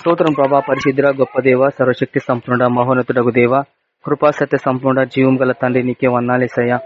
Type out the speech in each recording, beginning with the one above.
స్తోత్రం ప్రభా. పరిశుద్ర గొప్ప దేవ సర్వశక్తి సంపూర్ణ మహోన్నతుడగు దేవ. కృపా సత్య సంపూర్ణ జీవం గల తండ్రి నీకే వన్నాలేసయ్యా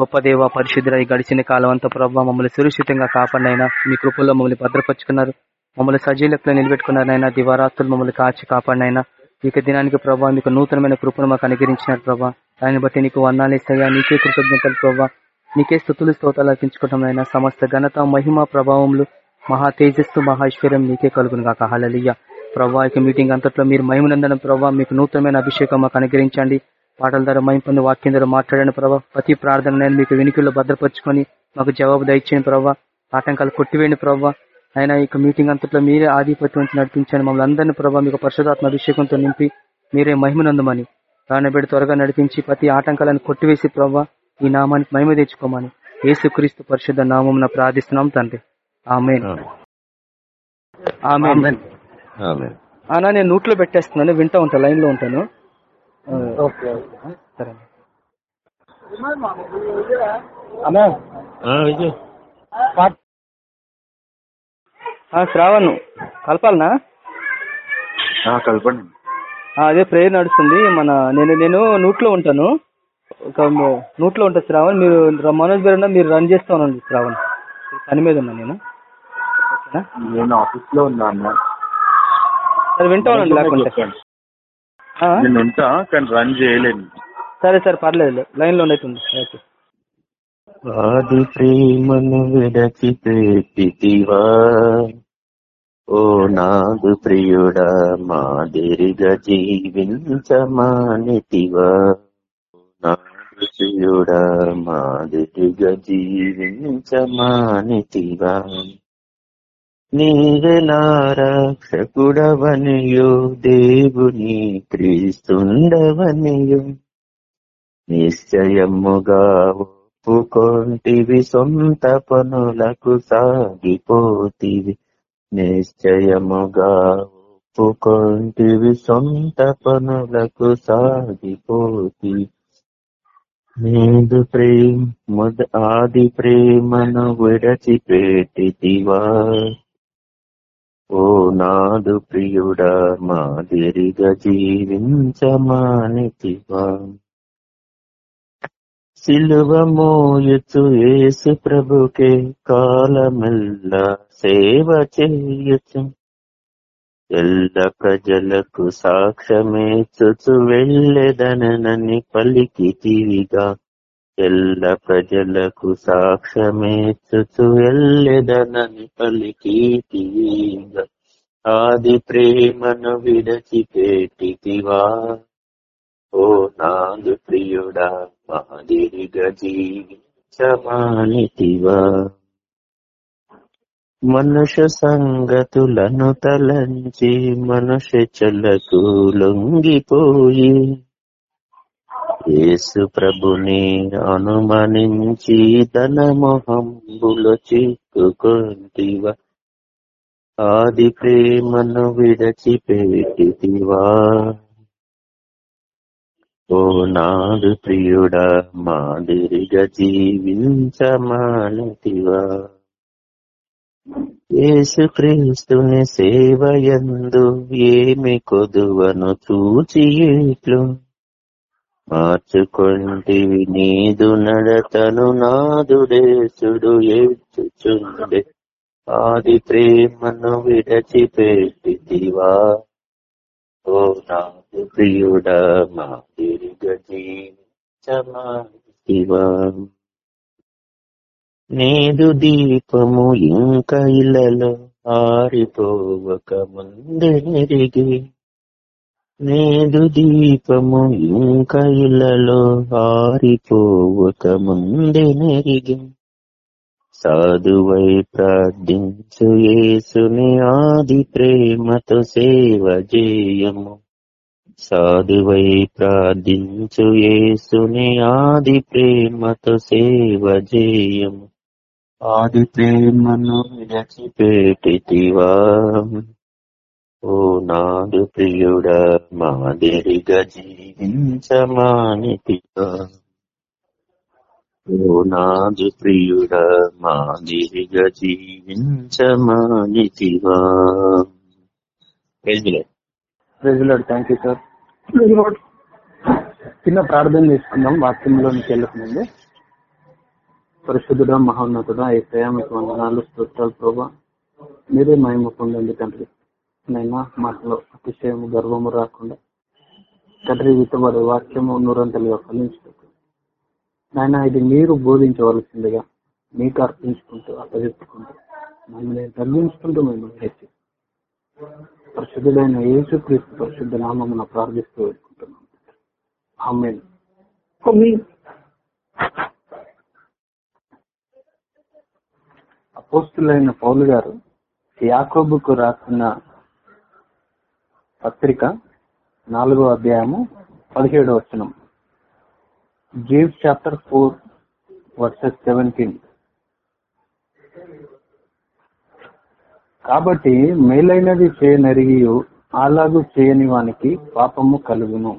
గొప్ప దేవ పరిశుద్ర ఈ గడిచిన కాలం అంతా ప్రభావ మమ్మల్ని సురక్షితంగా కాపాడినైనా మీ కృపల్లో మమ్మల్ని భద్రపరుచుకున్నారు. మమ్మల్ని సజీలకులు నిలబెట్టుకున్నారైనా దివారాత్రులు మమ్మల్ని కాచి కాపాడినైనా ఇక దినానికి ప్రభావ మీకు నూతనమైన కృపను మాకు అనుగ్రహించినారు ప్రభా. దాన్ని బట్టి నీకు వర్ణాలేసయ్యా నీకే కృతజ్ఞతలు ప్రభావ నీకే స్థుతులు స్తోతాలు అర్పించుకోవడం సమస్త ఘనత మహిమ ప్రభావములు మహా తేజస్సు మహేశ్వర్యం నీకే కలుగును కాక హలలియ ప్రభా ఇక మీటింగ్ అంతట్లో మీరు మహిమనందనం ప్రభావ మీకు నూతనమైన అభిషేకం మాకు అనుగ్రహించండి. పాటల ద్వారా మహింపొంది వాక్యం ద్వారా మాట్లాడిన ప్రభావ ప్రతి ప్రార్థన నేను మీకు వెనుకల్లో భద్రపరుచుకొని మాకు జవాబు దయచేయండి ప్రభావ ఆటంకాలు కొట్టివేయండి ప్రభావ అయినా ఇక మీటింగ్ అంతట్లో మీరే ఆధిపత్యం నడిపించండి. మమ్మల్ని అందరినీ ప్రభావ మీకు పరిశుధాత్మ అభిషేకంతో నింపి మీరే మహిమనందమని రానబెడి త్వరగా నడిపించి ప్రతి ఆటంకాలను కొట్టివేసి ప్రభావ ఈ నామానికి మహిమ తెచ్చుకోమని యేసుక్రీస్తు పరిశుద్ధ నామం ప్రార్థిస్తున్నాం తండ్రి. ఆమె అన్నా నేను నూట్లో పెట్టేస్తున్నాను వింటా ఉంటాను. లైన్లో ఉంటాను సరే శ్రావణ్ కలపాలనా? కలపండి. అదే ప్రేయర్ నడుస్తుంది మన నేను నేను నూట్లో ఉంటాను. ఒక నూట్లో ఉంటా శ్రావణ్ మీరు మనోజ్ గారు మీరు రన్ చేస్తా ఉండండి శ్రావణ్. పని మీద ఉన్నా నేను. ఓకేనా? నేను ఆఫీస్లో ఉన్నా అన్న. సరే వింటా ఉండండి లేకుంటే. నేను ఉంటా కానీ రన్ చేయలేను. సరే సరే పర్లేదు లైన్లో ఉండేస్తుంది ఓకే. ఆది ప్రేమను విడచిపెట్టివా ఓ నాదు ప్రియుడా మాదిరిగా జీవించమానితివా నాదు ప్రియుడా మాదిరిగా జీవించమానితివా నీవే నారక్షకుడవనియో దేవుని క్రీస్తుండవనియో. నిశ్చయముగా ఒప్పుకొంటివి సొంత పనులకు సాగిపోతివి. నిశ్చయముగా ఒప్పుకొంటివి సొంత పనులకు సాగిపోతి నీదు ప్రేమ ఆది ప్రేమను విడచిపెట్టివా ఓ నాదు ప్రియుడా మాదిరిగా జీవించమానివా సిలువ మోయుచు యేసు ప్రభుకే కాలమెల్ల సేవ చేయుచు. ఎల్ల ప్రజలకు సాక్ష్యమేచుచు వెళ్ళెదనని పలికితివిగా ఎల్ల ప్రజలకు సాక్ష్యమేచ్చు ఎల్లెదనని పలికితివిగా. ఆది ప్రేమను విడచిపెట్టితివా? ఓ నాదు ప్రియుడా మాదిరిగా జీవించమానితివా మనుష సంగతులను తలంచి మనుష చెలకు లొంగిపోయి యేసు ప్రభుని అనుమానించి తన మొహంబులో చిక్కుకొంటివా? ఆది ప్రేమను విడచిపెట్టివా ఓ నాడు ప్రియుడా మాదిరిగా జీవించమానతివా? యేసుక్రీస్తుని సేవయందు ఏమి కొదువను చూచి చూచియేట్లు మార్చుకొంటివి నీదు నడతను నాదుడేసుడు ఏడ్చుచుండే. ఆది ప్రేమను విడచిపెట్టివా ఓ నాదు ప్రియుడ మాదిరిగా జీవించమానివా నేదు దీపము ఇంకా ఇళ్ళలో ఆరిపోవక ముందే నెరిగి నేదు దీపము ఇంకా ఇళ్ళలో ఆరిపోవక ముందే నెరిగి. సాధువై ప్రార్థించు యేసుని ఆది ప్రేమతో సేవ చేయము సాధువై ప్రార్థించు యేసుని ఆది ప్రేమతో సేవ చేయము ఆది ప్రేమను విడచిపెట్టివా ఓ నాడు ప్రియుడా మాదిరిగా జీవించమానితిగా ఓ నాదు ప్రియుడా మాదిరిగా జీవించమానితివా ప్రెజలాడు థ్యాంక్ యూ సార్. చిన్న ప్రార్థన చేసుకుందాం వాక్యంలోనికి వెళ్ళక ముందు పరిశుద్ధుడ మహోన్నతుడ ఏసయ మీకు వందనాలు స్తోత్రాలు ప్రభా. మీరే మహిమ పొందండి తండ్రి. నైనా? మాటలో అతిశయము గర్వము రాకుండా తండ్రి విత్తబడే వాక్యము నూరంతలుగా ఫలించుకుంటూ నాయన ఇది మీరు బోధించవలసిందిగా మీకు అర్పించుకుంటూ అప్పచెప్పుకుంటూ మమ్మల్ని తగ్గించుకుంటూ మేము హెచ్చి పరిశుద్ధుడైన యేసు క్రీస్తు పరిశుద్ధ నామమున ప్రార్థిస్తూ వేడుకుంటున్నాం. ఆమేన్. అపోస్తులైన పౌలు గారు యాకోబుకు రాసిన పత్రిక నాలుగో అధ్యాయము పదిహేడో వచనం. James chapter four verses seventeen కాబట్టి మేలైనది చేయనరిగి అలాగూ చేయని వానికి పాపము కలుగును.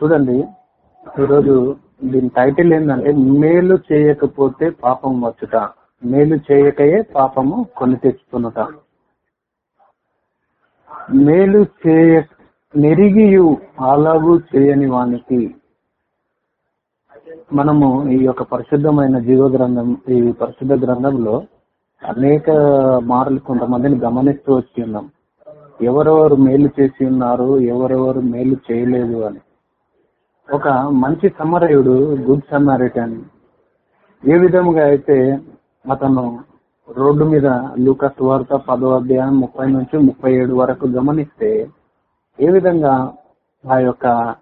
చూడండి ఈరోజు దీని టైటిల్ ఏంటంటే మేలు చేయకపోతే పాపం వచ్చుట. మేలు చేయకయే పాపము కొని తెచ్చుకునుట. మేలు చేయ నెరిగియు అలాగూ చేయని వానికి. మనము ఈ యొక్క పరిశుద్ధమైన జీవ గ్రంథం ఈ పరిశుద్ధ గ్రంథంలో అనేక మార్లు కొంతమందిని గమనిస్తూ వచ్చి ఉన్నాం. ఎవరెవరు మేలు చేసి ఉన్నారు ఎవరెవరు మేలు చేయలేదు అని. ఒక మంచి సమరయుడు గుడ్ సమరిటన్. ఏ విధముగా అయితే అతను రోడ్డు మీద లూకస్ వార్త పదో అధ్యాయం ముప్పై నుంచి ముప్పై ఏడు వరకు గమనిస్తే ఏ విధంగా ఆ యొక్క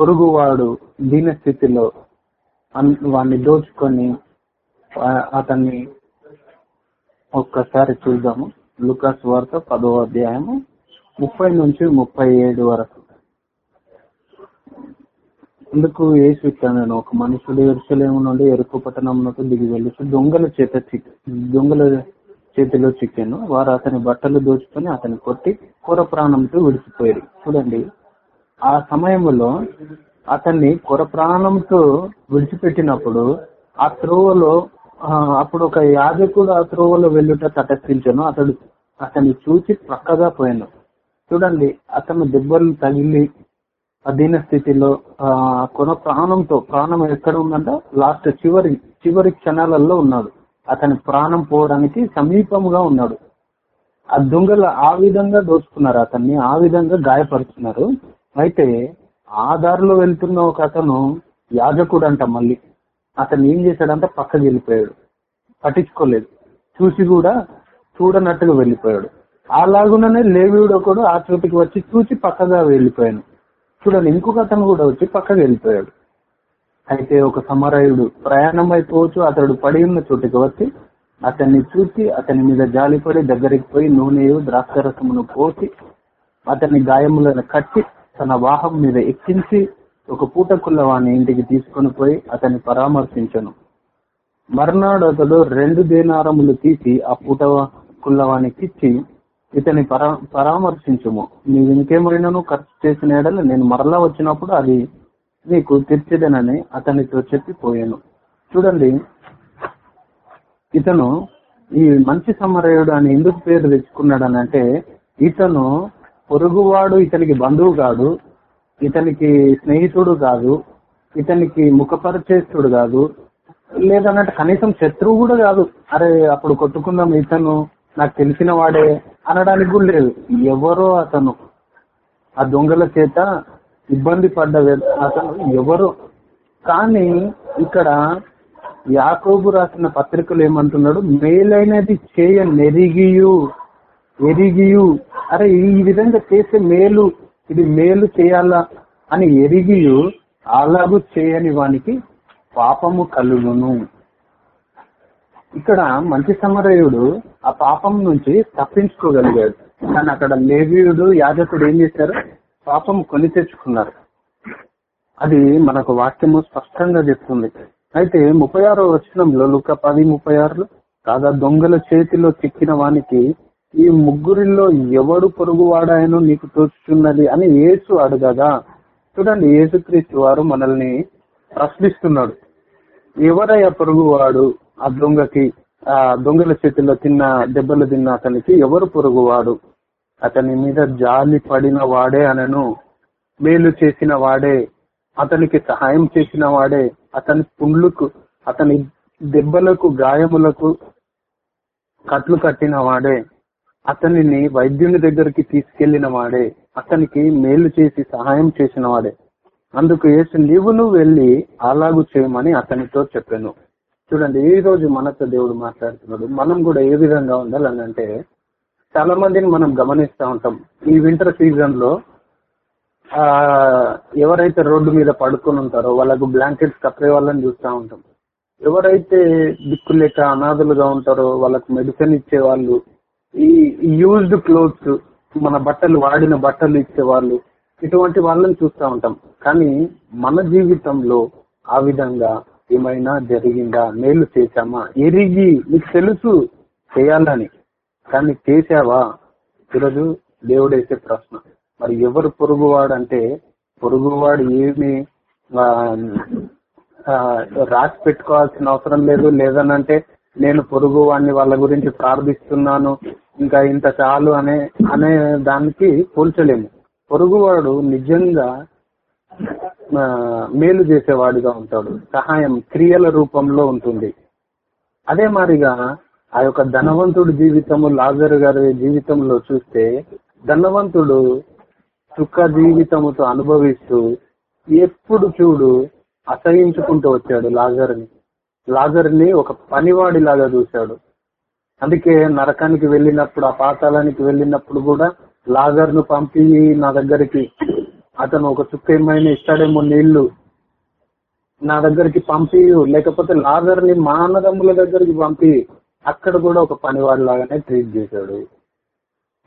పొరుగువాడు దీన స్థితిలో అన్- వాడిని దోచుకొని అతన్ని ఒక్కసారి చూద్దాము. లూకాస్ వార్త పదో అధ్యాయము ముప్పై నుంచి ముప్పై ఏడు వరకు. అందుకు యేసు ఇచ్చాను ఒక మనుషుడు ఎరుసలేము నుండి ఎరుకు పట్టణంలోకి దిగి వెళ్ళి దొంగల చేత దొంగల చేతిలో చిక్కాను. వారు అతని బట్టలు దోచుకొని అతని కొట్టి కూర ప్రాణంతో విడిచిపోయారు. చూడండి ఆ సమయంలో అతన్ని కొర ప్రాణంతో విడిచిపెట్టినప్పుడు ఆ త్రోవలో అప్పుడు ఒక యాజకుడు ఆ త్రోవలో వెళ్ళుట తటస్థించాను. అతడు అతన్ని చూసి ప్రక్కగా పోయాను. చూడండి అతను దెబ్బలు తగిలి అధీన స్థితిలో ఆ కొన ప్రాణంతో ప్రాణం ఎక్కడ ఉందంట లాస్ట్ చివరి చివరి క్షణాలలో ఉన్నాడు. అతని ప్రాణం పోవడానికి సమీపంగా ఉన్నాడు. ఆ దొంగలు ఆ విధంగా దోచుకున్నారు అతన్ని ఆ విధంగా గాయపరుచున్నారు అయితే ఆ దారిలో వెళ్తున్న ఒక అతను యాజకుడు అంట మళ్ళీ. అతను ఏం చేశాడంట పక్కకి వెళ్ళిపోయాడు. పట్టించుకోలేదు. చూసి కూడా చూడనట్టుగా వెళ్ళిపోయాడు. అలాగుననే లేవీయుడు ఒకడు ఆ చోటికి వచ్చి చూసి పక్కగా వెళ్ళిపోయాను. చూడండి ఇంకొక అతను కూడా వచ్చి పక్కకు వెళ్ళిపోయాడు. అయితే ఒక సమరయుడు ప్రయాణం అయిపోవచ్చు అతడు పడి ఉన్న చోటుకి వచ్చి అతన్ని చూసి అతని మీద జాలిపడి దగ్గరికి పోయి నూనెయు ద్రాక్షరసమును పోసి అతని గాయములను కట్టి తన వాహం మీద ఎక్కించి ఒక పూట వాని ఇంటికి తీసుకొని పోయి అతన్ని పరామర్శించను. మర్నాడు అతడు రెండు దేనారములు తీసి ఆ పూట కుల్లవానికి ఇచ్చి ఇతని పరా పరామర్శించుము. నీవు ఇంకేమైనాను ఖర్చు చేసిన ఏడలు నేను మరలా వచ్చినప్పుడు అది నీకు తీర్చిదనని అతనితో చెప్పి పోయాను చూడండి. ఇతను ఈ మంచి సమరయుడు అని ఎందుకు పేరు తెచ్చుకున్నాడు అంటే ఇతను పొరుగువాడు ఇతనికి బంధువు కాదు ఇతనికి స్నేహితుడు కాదు ఇతనికి ముఖపరిచేస్తుడు కాదు లేదన్నట్టు కనీసం శత్రువు కూడా కాదు. అరే అప్పుడు కొట్టుకుందాం ఇతను. నాకు తెలిసిన వాడే అనడానికి కూడా లేదు. ఎవరో అతను ఆ దొంగల చేత ఇబ్బంది పడ్డ అతను ఎవరో. కానీ ఇక్కడ యాకోబు రాసిన పత్రికలు ఏమంటున్నాడు? మేలైనది చేయ నెరిగియు ఎరిగియు. అరే ఈ విధంగా చేసే మేలు ఇది మేలు చేయాలా అని ఎరిగియు అలాగూ చేయని వానికి పాపము కలుగును. ఇక్కడ మంచి సమరయుడు ఆ పాపం నుంచి తప్పించుకోగలిగాడు. కానీ అక్కడ లేవీయుడు యాజకుడు ఏం చేశారు? పాపం కొని తెచ్చుకున్నారు. అది మనకు వాక్యము స్పష్టంగా చెప్తుంది. అయితే ముప్పై ఆరో వచనంలో లుక పది ముప్పై ఆరులో కాగా దొంగల చేతిలో చిక్కిన వానికి ఈ ముగ్గురిలో ఎవడు పొరుగువాడాయనో నీకు తోచుతున్నది అని యేసు అడగగా చూడండి యేసుక్రీస్తు వారు మనల్ని ప్రశ్నిస్తున్నాడు. ఎవరయ్యా పొరుగువాడు? ఆ దొంగకి ఆ దొంగల చేతిలో తిన్న దెబ్బలు తిన్న అతనికి ఎవరు పొరుగువాడు? అతని మీద జాలి పడిన వాడే అనను మేలు చేసిన వాడే అతనికి సహాయం చేసిన వాడే అతని పుండ్లకు అతని దెబ్బలకు గాయములకు కట్లు కట్టిన వాడే అతనిని వైద్యుని దగ్గరికి తీసుకెళ్ళిన వాడే అతనికి మేలు చేసి సహాయం చేసిన వాడే. అందుకు వేసి నీవును వెళ్ళి అలాగు చేయమని అతనితో చెప్పాను. చూడండి ఈ రోజు మనతో దేవుడు మాట్లాడుతున్నాడు. మనం కూడా ఏ విధంగా ఉండాలని అంటే చాలా మందిని మనం గమనిస్తూ ఉంటాం. ఈ వింటర్ సీజన్లో ఆ ఎవరైతే రోడ్డు మీద పడుకొని ఉంటారో వాళ్ళకు బ్లాంకెట్స్ కప్పే వాళ్ళని చూస్తూ ఉంటాం. ఎవరైతే దిక్కు లేక అనాథలుగా ఉంటారో వాళ్ళకు మెడిసిన్ ఇచ్చే వాళ్ళు ఈ యూజ్డ్ క్లోత్స్ మన బట్టలు వాడిన బట్టలు ఇచ్చే వాళ్ళు ఇటువంటి వాళ్ళని చూస్తూ ఉంటాం. కానీ మన జీవితంలో ఆ విధంగా ఏమైనా జరిగిందా? మేలు చేశామా? ఎరిగి నీకు తెలుసు చేయాలని. కానీ చేశావా? ఈరోజు దేవుడు వేసే ప్రశ్న. మరి ఎవరు పొరుగువాడు అంటే పొరుగువాడు ఏమి రాసి పెట్టుకోవాల్సిన అవసరం లేదు. లేదనంటే నేను పొరుగు వాడిని వాళ్ళ గురించి ప్రార్థిస్తున్నాను ఇంకా ఇంత చాలు అనే అనే దానికి పోల్చలేము. పొరుగువాడు నిజంగా మేలు చేసేవాడిగా ఉంటాడు. సహాయం క్రియల రూపంలో ఉంటుంది. అదే మాదిరిగా ఆ యొక్క ధనవంతుడు జీవితము లాజర్ గారి జీవితంలో చూస్తే ధనవంతుడు సుఖ జీవితముతో అనుభవిస్తూ ఎప్పుడు చూడు అసహించుకుంటూ వచ్చాడు లాజర్ని. లాజర్ని ఒక పనివాడిలాగా చూశాడు. అందుకే నరకానికి వెళ్ళినప్పుడు ఆ పాతాళానికి వెళ్ళినప్పుడు కూడా లాజర్ను పంపి నా దగ్గరికి అతను ఒక చుక్క ఏమైనా ఇస్తాడేమో నీళ్ళు నా దగ్గరికి పంపి లేకపోతే లాజర్ని మానదమ్ముల దగ్గరికి పంపి అక్కడ కూడా ఒక పనివాడు లాగానే ట్రీట్ చేశాడు.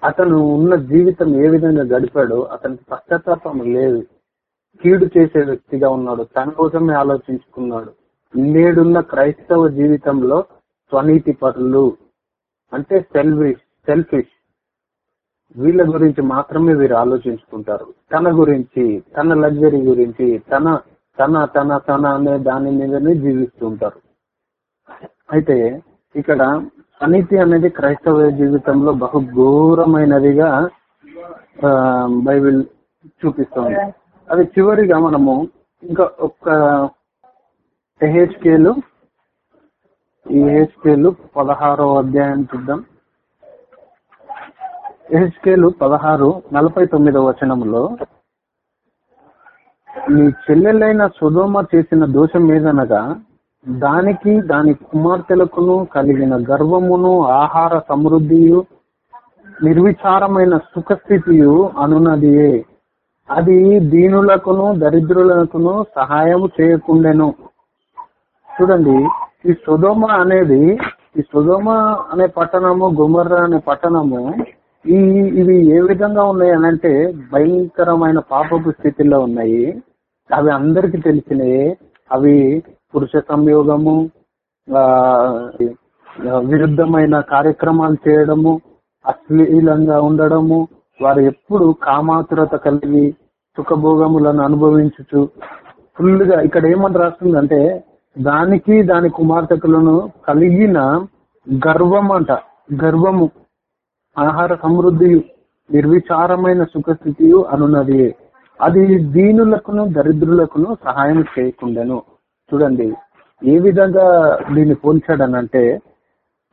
అతను ఉన్న జీవితం ఏ విధంగా గడిపాడో అతనికి పశ్చాత్తాపం లేదు. కీడు చేసే వ్యక్తిగా ఉన్నాడు. తన కోసమే ఆలోచించుకున్నాడు. నేడున్న క్రైస్తవ జీవితంలో స్వనీతి పరులు. అంటే సెల్ఫిష్ సెల్ఫిష్ వీళ్ళ గురించి మాత్రమే వీరు ఆలోచించుకుంటారు. తన గురించి తన లగ్జరీ గురించి తన తన తన తన అనే దాని మీదనే జీవిస్తుంటారు అయితే ఇక్కడ అనీతి అనేది క్రైస్తవ జీవితంలో బహు ఘోరమైనదిగా బైబిల్ చూపిస్తుంది. అది చివరిగా మనము ఇంకా ఒక్క ఎహెచ్కేలు ఈ ఎహెచ్కేలు పదహారో అధ్యాయం చూద్దాం. ఎహెచ్కేలు పదహారు నలభై తొమ్మిదవ వచనంలో నీ చెల్లెలైన సుధోమ చేసిన దోషం ఏదనగా దానికి దాని కుమార్తెలకును కలిగిన గర్వమును ఆహార సమృద్ధియు నిర్విచారమైన సుఖస్థితియు అనున్నదియే అది దీనులకును దరిద్రులకును సహాయము చేయకుండెను. చూడండి ఈ సుధోమ అనేది ఈ సుధోమ అనే పట్టణము గుమర్ర అనే పట్టణము ఈ ఇవి ఏ విధంగా ఉన్నాయి అని అంటే భయంకరమైన పాపపు స్థితిలో ఉన్నాయి. అవి అందరికి తెలిసినవి అవి పురుష సంయోగము ఆ విరుద్ధమైన కార్యక్రమాలు చేయడము అశ్లీలంగా ఉండడము వారు ఎప్పుడు కామాతురత కలిగి సుఖభోగములను అనుభవించుచు ఫుల్గా ఇక్కడ ఏమని రాస్తుందంటే దానికి దాని కుమార్తెకులను కలిగిన గర్వం అంట. గర్వము. ఆహార సమృద్ధి నిర్విచారమైన సుఖస్థితి అనున్నది. అది దీనులకును దరిద్రులకును సహాయం చేయకుండాను. చూడండి ఏ విధంగా దీన్ని పోల్చాడనంటే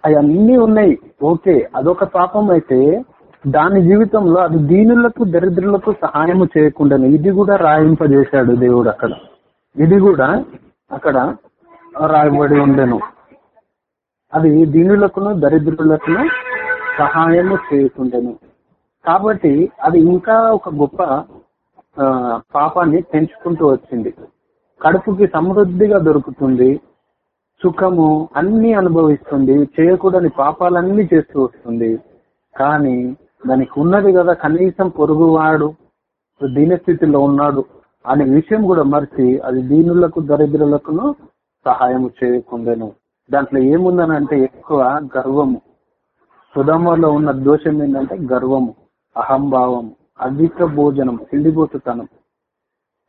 అవన్నీ ఉన్నాయి. ఓకే అదొక పాపం అయితే దాని జీవితంలో అది దీనులకు దరిద్రులకు సహాయం చేయకుండాను. ఇది కూడా రాయింపజేశాడు దేవుడు అక్కడ. ఇది కూడా అక్కడ రాయబడి ఉండెను. అది దీనులకును దరిద్రులకును సహాయము చేయకుండాను కాబట్టి అది ఇంకా ఒక గొప్ప పాపాన్ని పెంచుకుంటూ వచ్చింది. కడుపుకి సమృద్ధిగా దొరుకుతుంది. సుఖము అన్ని అనుభవిస్తుంది. చేయకూడని పాపాలన్నీ చేస్తూ వస్తుంది. కానీ దానికి ఉన్నది కదా కనీసం పొరుగువాడు దీనస్థితిలో ఉన్నాడు అనే విషయం కూడా మర్చి అది దీనులకు దరిద్రులకును సహాయం చేయకుండాను. దాంట్లో ఏముందనంటే ఎక్కువ గర్వము. సుధమలో ఉన్న దోషం ఏంటంటే గర్వము అహంభావము అధిక భోజనం తిండిపోతుతనం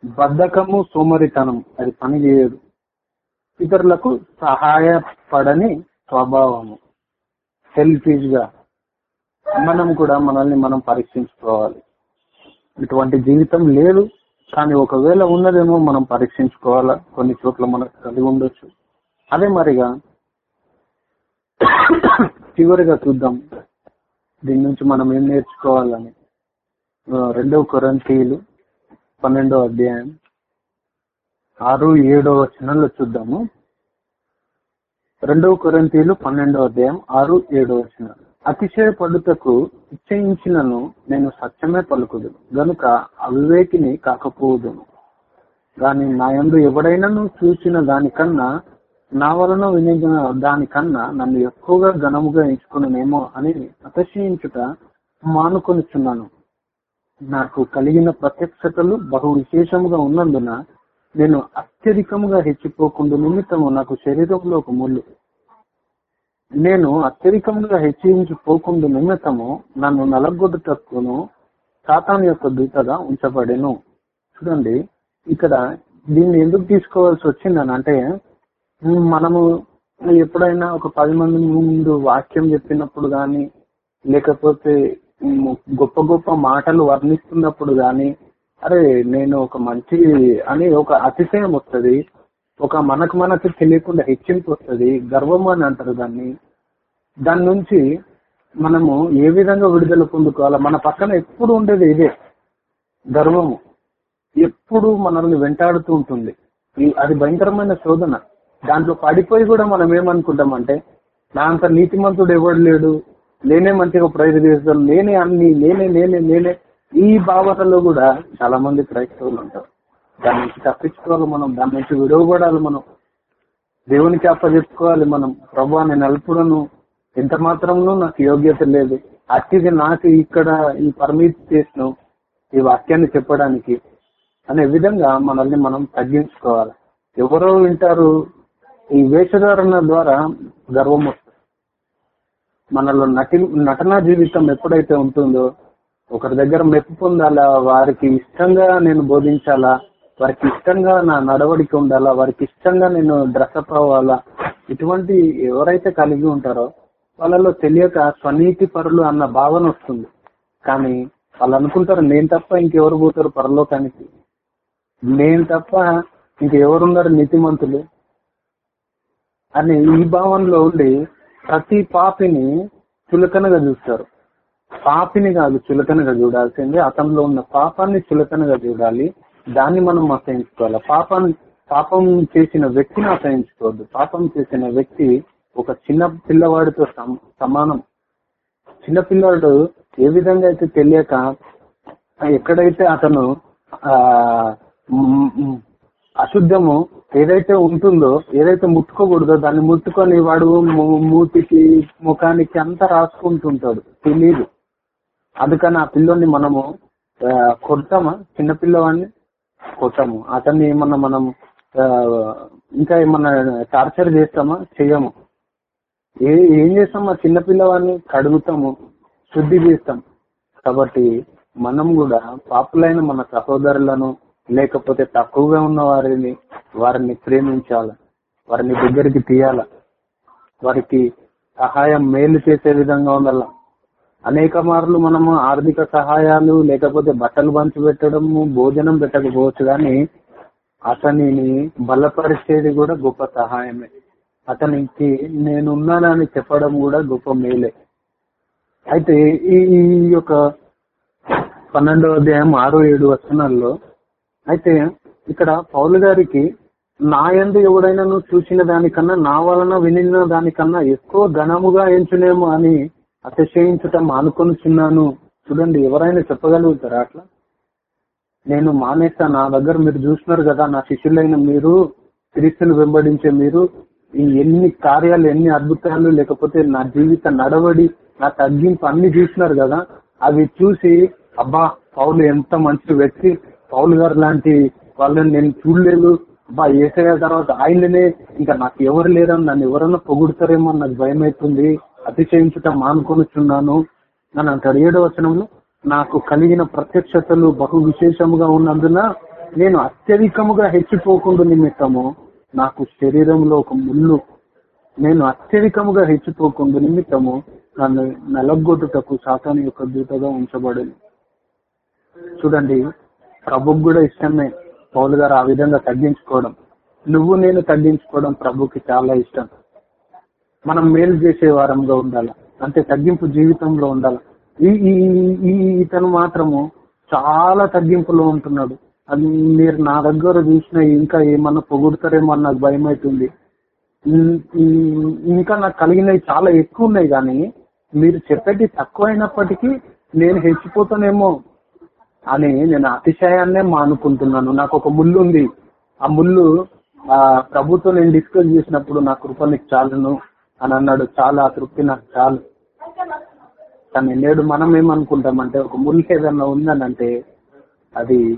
బద్ధకము సోమరితనం అది పని చేయదు. ఇతరులకు సహాయపడని స్వభావము సెల్ఫీజ్గా మనం కూడా మనల్ని మనం పరీక్షించుకోవాలి. ఇటువంటి జీవితం లేదు కానీ ఒకవేళ ఉన్నదేమో మనం పరీక్షించుకోవాలా? కొన్ని చోట్ల మనకు కలిగి ఉండొచ్చు. అదే మరిగా చివరిగా చూద్దాం. దీని నుంచి మనం ఏం నేర్చుకోవాలని? రెండవ కొరంతీయులు పన్నెండో అధ్యాయం. ఆరు ఏడవ వచనంలో చూద్దాము. రెండవ కొరంతీయులు పన్నెండో అధ్యాయం ఆరు ఏడవ వచనాలు అతిశయపడుటకు నిశ్చయించినను నేను సత్యమే పలుకుదు గనుక అవివేకిని కాకపోదును. గాని నా యందు ఎవడైనాను చూసిన దానికన్నా నా వలన వినియోగ దానికన్నా నన్ను ఎక్కువగా ఘనముగా ఎంచుకున్నానేమో అని అతిశయించుట మానుకొనిచున్నాను. నాకు కలిగిన ప్రత్యక్షతలు బహు విశేషముగా ఉన్నందున నేను అత్యధికముగా హెచ్చిపోకుండా నిమిత్తము నాకు శరీరంలో ఒక ముళ్ళు నేను అత్యధికంగా హెచ్చించిపోకుండా నిమిత్తము నన్ను నలగొట్టుటక్కును సాతాను యొక్క దూతగా ఉంచబడెను. చూడండి ఇక్కడ దీన్ని ఎందుకు తీసుకోవాల్సి వచ్చిందని అంటే మనము ఎప్పుడైనా ఒక పది మంది ముందు వాక్యం చెప్పినప్పుడు గాని లేకపోతే గొప్ప గొప్ప మాటలు వర్ణిస్తున్నప్పుడు గాని అరే నేను ఒక మంచి అని ఒక అతిశయం వస్తది ఒక మనకు మనకు తెలియకుండా హెచ్చింపు వస్తది గర్వం అని అంటారు దాన్ని. దాని నుంచి మనము ఏ విధంగా విడుదల పొందుకోవాలా మన పక్కన ఎప్పుడు ఉండేది ఇదే గర్వము. ఎప్పుడు మనల్ని వెంటాడుతూ ఉంటుంది. అది భయంకరమైన శోధన. దాంట్లో పడిపోయి కూడా మనం ఏమనుకుంటామంటే నా అంత నీతిమంతుడు ఎవడు లేడు నేనే మంచిగా ప్రైజ్ చేస్తాను నేనే అన్ని నేనే నేనే నేనే. ఈ భావనలో కూడా చాలా మంది క్రైస్తవులు ఉంటారు. దాని నుంచి తప్పించుకోవాలి మనం దాని నుంచి విడవబడాలి మనం. దేవునికి అప్పచెప్పుకోవాలి మనం ప్రభా నేను అల్పుడను ఎంత మాత్రంలో నాకు యోగ్యత లేదు. అతిథి నాకు ఇక్కడ ఈ పర్మిట్ చేసిన ఈ వాక్యాన్ని చెప్పడానికి అనే విధంగా మనల్ని మనం తగ్గించుకోవాలి. ఎవరో వింటారు ఈ వేషధారణ ద్వారా గర్వం వస్తుంది. మనలో నటి నటనా జీవితం ఎప్పుడైతే ఉంటుందో ఒకరి దగ్గర మెప్పు పొందాలా వారికి ఇష్టంగా నేను బోధించాలా వారికి ఇష్టంగా నా నడవడిక ఉండాలా వారికి ఇష్టంగా నేను డ్రెస్అప్ అవ్వాలా ఇటువంటి ఎవరైతే కలిగి ఉంటారో వాళ్ళలో తెలియక స్వనీతి పరులు అన్న భావన వస్తుంది. కానీ వాళ్ళు అనుకుంటారు నేను తప్ప ఇంకెవరు పోతారు పరలోకానికి. నేను తప్ప ఇంకెవరున్నారు నీతిమంతులు? అని ఈ భావనలో ఉండి ప్రతి పాపిని చులకనగా చూస్తారు. పాపిని కాదు చులకనగా చూడాల్సింది. అతనిలో ఉన్న పాపాన్ని చులకనగా చూడాలి. దాన్ని మనం అసహించుకోవాలి. పాపాన్ని పాపం చేసిన వ్యక్తిని అసహించుకోవద్దు. పాపం చేసిన వ్యక్తి ఒక చిన్న పిల్లవాడితో సమానం. చిన్న పిల్లవాడు ఏ విధంగా అయితే తెలియక ఎక్కడైతే అతను ఆ అశుద్ధము ఏదైతే ఉంటుందో ఏదైతే ముట్టుకోకూడదో దాన్ని ముట్టుకొని వాడు ము- మూతికి ముఖానికి అంతా రాసుకుంటుంటాడు. తెలియదు అందుకని ఆ పిల్లోని మనము కొడతామా? చిన్నపిల్లవాడిని కొట్టము కొట్టాము. అతన్ని ఏమన్నా మనం ఇంకా ఏమన్నా టార్చర్ చేస్తామా? చెయ్యము. ఏ ఏం చేస్తాం ఆ కడుగుతాము శుద్ధి చేస్తాం. కాబట్టి మనం కూడా పాపులైన మన సహోదరులను లేకపోతే తక్కువగా ఉన్న వారిని వారిని ప్రేమించాల? వారిని దగ్గరికి తీయాల? వారికి సహాయం మేలు చేసే విధంగా ఉండాల? అనేక మార్లు మనము ఆర్థిక సహాయాలు లేకపోతే బట్టలు పంచిపెట్టడము భోజనం పెట్టకపోవచ్చు కానీ అతనిని బలపరిచేది కూడా గొప్ప సహాయమే. అతనికి నేనున్నానని చెప్పడం కూడా గొప్ప మేలే. అయితే ఈ ఈ యొక్క పన్నెండవ అధ్యాయం ఆరు ఏడు వచనాల్లో అయితే ఇక్కడ పౌలు గారికి నా యందు ఎవడైనా చూసిన దానికన్నా నా వలన వినిన దానికన్నా ఎక్కువ ఘనముగా ఎంచునేమో అని అతిశయించుట మానుకొనిచున్నాను. చూడండి ఎవరైనా చెప్పగలుగుతారా అట్లా? నేను మానేస్తా నా దగ్గర మీరు చూసినారు కదా నా శిష్యులైన మీరు క్రీస్తుని వెంబడించే మీరు ఈ ఎన్ని కార్యాలు ఎన్ని అద్భుతాలు లేకపోతే నా జీవిత నడవడి నా తగ్గింపు అన్ని చూసినారు కదా అవి చూసి అబ్బా పౌలు ఎంత మంచి వ్యక్తి పౌల్ గారు లాంటి వాళ్ళని నేను చూడలేదు. బా ఏసయ్య తర్వాత ఆయననే. ఇంకా నాకు ఎవరు లేరని నన్ను ఎవరన్నా పొగుడుతారేమో నాకు భయం అవుతుంది అతిశయించుట మానుకొనిచున్నాను. అని అంటాడు ఏడవ వచనంలో నాకు కలిగిన ప్రత్యక్షతలు బహు విశేషముగా ఉన్నందున నేను అత్యధికముగా హెచ్చిపోకుండా నిమిత్తము. నాకు శరీరంలో ఒక ముళ్ళు. నేను అత్యధికముగా హెచ్చిపోకుండా నిమిత్తము. నన్ను నలగొట్టుటకు శాతాన్ని యొక్క దూతగా ఉంచబడింది. చూడండి ప్రభుకి కూడా ఇష్టమే పౌలు గారు ఆ విధంగా తగ్గించుకోవడం. నువ్వు నేను తగ్గించుకోవడం ప్రభుకి చాలా ఇష్టం. మనం మేలు చేసే వారంగా ఉండాలి. అంటే తగ్గింపు జీవితంలో ఉండాలి. ఈ ఈ ఈ ఇతను మాత్రము చాలా తగ్గింపులో ఉంటున్నాడు. అది మీరు నా దగ్గర చూసిన ఇంకా ఏమన్నా పొగుడతారేమో అని నాకు భయం అవుతుంది ఇంకా నాకు కలిగినవి చాలా ఎక్కువ ఉన్నాయి కానీ మీరు చెప్పేది తక్కువ అయినప్పటికీ నేను హెచ్చిపోతానేమో. అని నేను అతిశయాన్నే మానుకుంటున్నాను. నాకు ఒక ముళ్ళు ఉంది ఆ ముళ్ళు ఆ ప్రభుత్వం నేను డిస్కస్ చేసినప్పుడు నా కృప నీకు చాలును అని అన్నాడు. చాలా ఆ తృప్తి నాకు చాలు. కానీ నేడు మనం ఏమనుకుంటామంటే ఒక ముళ్ళు ఏదన్నా ఉందని అంటే అది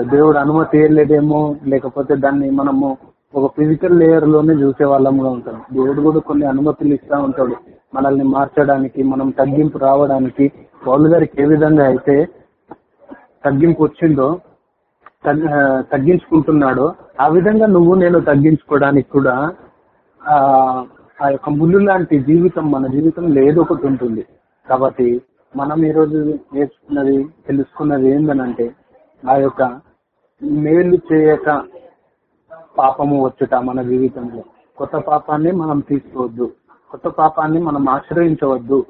దేవుడు అనుమతి వేయలేదేమో లేకపోతే దాన్ని మనము ఒక ఫిజికల్ లేయర్లోనే చూసే వాళ్ళంగా ఉంటాం. దేవుడు కూడా కొన్ని అనుమతులు ఇస్తా ఉంటాడు. మనల్ని మార్చడానికి మనం తగ్గింపు రావడానికి. పౌలు గారికి ఏ విధంగా అయితే తగ్గింపు వచ్చిందో తగ్గించుకుంటున్నాడో ఆ విధంగా నువ్వు నేను తగ్గించుకోవడానికి కూడా ఆ ఆ యొక్క ముళ్ళు లాంటి జీవితం మన జీవితంలో ఏదో ఒకటి ఉంటుంది. కాబట్టి మనం ఈ రోజు నేర్చుకున్నది తెలుసుకున్నది ఏందనంటే ఆ యొక్క మేలు చేయక పాపము వచ్చుట మన జీవితంలో. కొత్త పాపాన్ని మనం తీసుకోవద్దు. కొత్త పాపాన్ని మనం ఆశ్రయించవద్దు.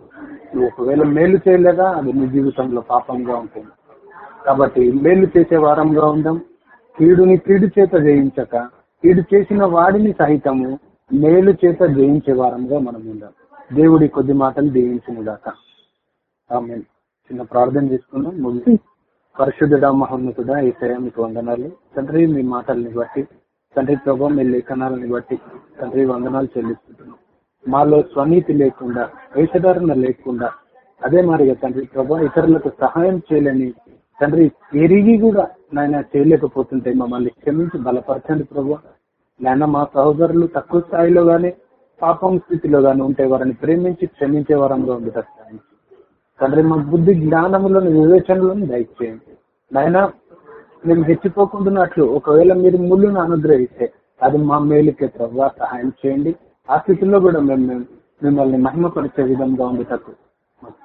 ఒకవేళ మేలు చేయలేదా అది నీ జీవితంలో పాపంగా ఉంటుంది. కాబట్టి మేలు చేసే వారంగా ఉందాం కీడుని కీడు చేత జయించక కీడు చేసిన వాడిని సహితము మేలు చేత జయించే వారంగా మనం ఉందాం దేవుడి కొద్ది మాటలు దీవించిన దాకా ఆమె చిన్న ప్రార్థన చేసుకుందాం. ముందు పరిశుద్ధుడ మహోన్నతుడ ఈ మీకు వందనాలు. తండ్రి మీ మాటల్ని బట్టి తండ్రి ప్రభావం మీ లేఖనాలని బట్టి తండ్రి వందనాలు చెల్లిస్తుంటున్నాం మాలో స్వనీతి లేకుండా వేషధారణ లేకుండా అదే మాదిరిగా తండ్రి ప్రభా ఇతరులకు సహాయం చేయలేని తండ్రి ఎరిగి కూడా నాయన చేయలేకపోతుంటే మమ్మల్ని క్షమించి బలపరచండి ప్రభు. నాయన మా సహోదరులు తక్కువ స్థాయిలో గానీ పాపం స్థితిలో గానీ ఉంటే వారిని ప్రేమించి క్షమించే వారంగా ఉంది తండ్రి మా బుద్ధి జ్ఞానములను వివేచనలను దయచేయండి. నాయన మేము హెచ్చిపోకుంటున్నట్లు ఒకవేళ మీరు ముళ్ళును అనుగ్రహిస్తే అది మా మేలుకే ప్రభావ సహాయం చేయండి. ఆ స్థితిలో కూడా మేము మిమ్మల్ని మహిమపరిచే విధంగా ఉండేటట్టు